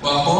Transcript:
Well,